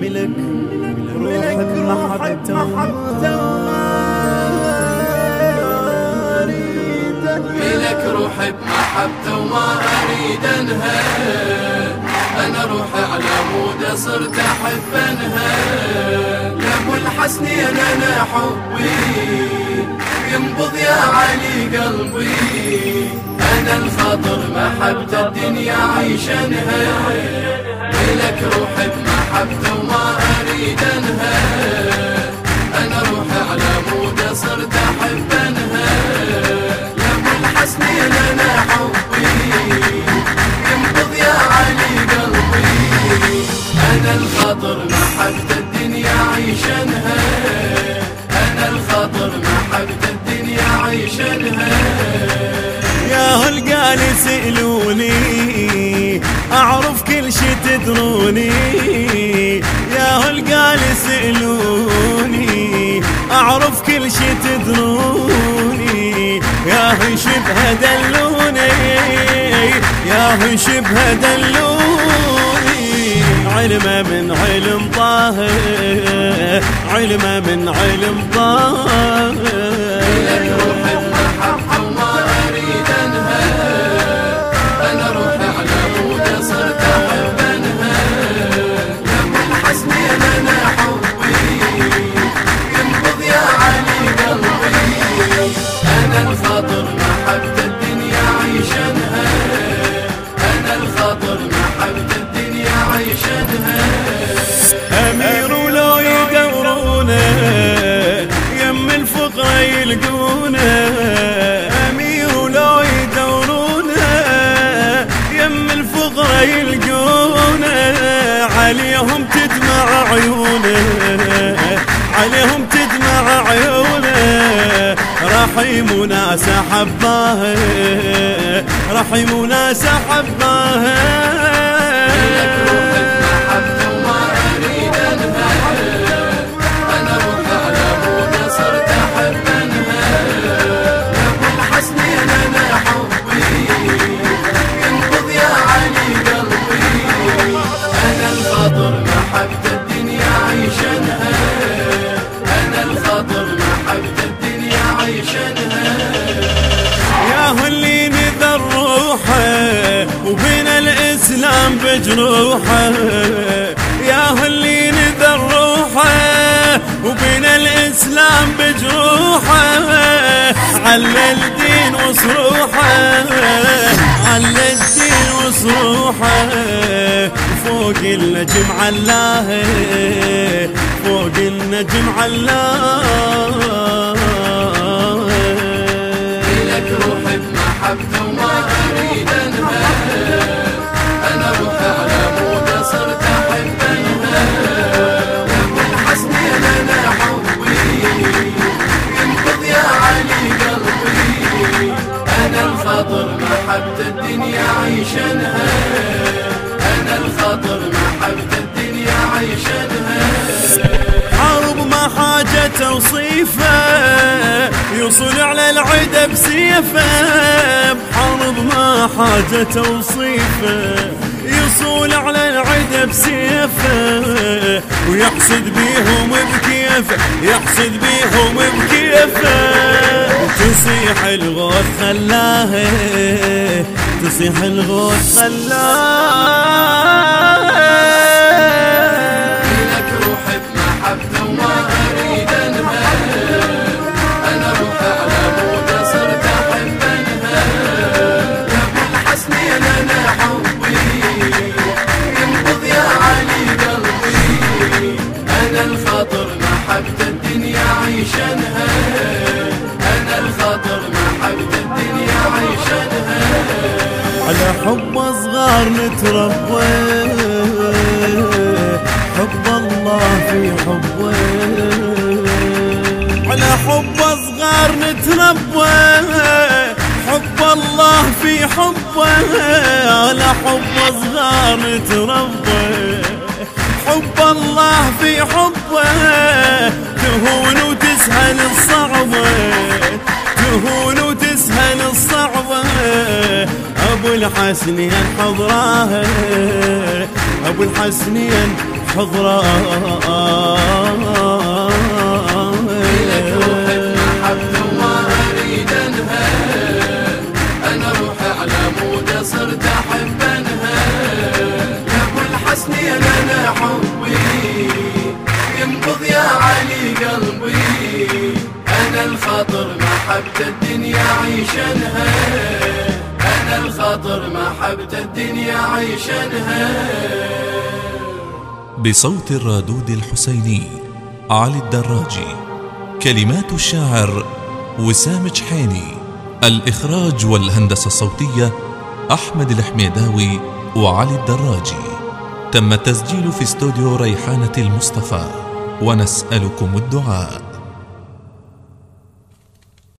ملك ملك محبته ملك روحي بمحبته وما اريد انهى أنا روحي على مود صرت احب انهى لابو الحسنين أنا حبي. ينبض يا علي قلبي. أنا الخاطر محبة الدنيا عيشنها ملك روحي بمحبته وما أريد أنهى. أنا روحي على مود صرت أحب أنهى. لابو الحسنين أنا حبي. ينبض يا علي قلبي. أنا الخاطر محبة الدنيا عيشنها أنا الخاطر محبة الدنيا عيشنها يا هل قال يسألوني أعرف كل شي تدروني. يا هل قال يسألوني أعرف كل شي تدروني. يا هل شبه دلوني. يا هل شبه دلوني. علمه من علم طاهر علمه من علم لك يلقونه أمير ولو يدورونه يم الفقرة يلقونه عليهم تدمع عيونه عليهم تدمع عيونه. رحيم وناس حباه رحيم وناس حباه بجروحه يا اللي نذر روحه وبين الإسلام بجروحه على الدين وصروحه على الدين وصروحه فوق النجم علاه فوق النجم علاه. توصيفه يوصل على العدا بسيفه. بحرب ما حاجة توصيفه يصول على العدا بسيفه. ويحسد بيهم بكيفه يحسد بيهم بكيفه. تصيح الغوث خلاه تصيح الغوث خلاه. على حب صغار نتربى حب الله في حبه على حب صغار نتربى حب الله في حبه على حب صغار نتربى حب الله في حبه تهون وتسهل الصعبة تهون وتسهل الصعبة أبو الحسنين حضراه ابو حضراه لك انهى أنا روح على مود صرت يا أبو الحسنين أنا حبي ينبض يا علي قلبي أنا الخاطر محبة الدنيا عيشنها. أنا الخاطر محبة الدنيا عيشنها بصوت الرادود الحسيني علي الدراجي. كلمات الشاعر وسام جحيني. الإخراج والهندسة الصوتية أحمد الحميداوي وعلي الدراجي. تم التسجيل في استوديو ريحانة المصطفى ونسألكم الدعاء.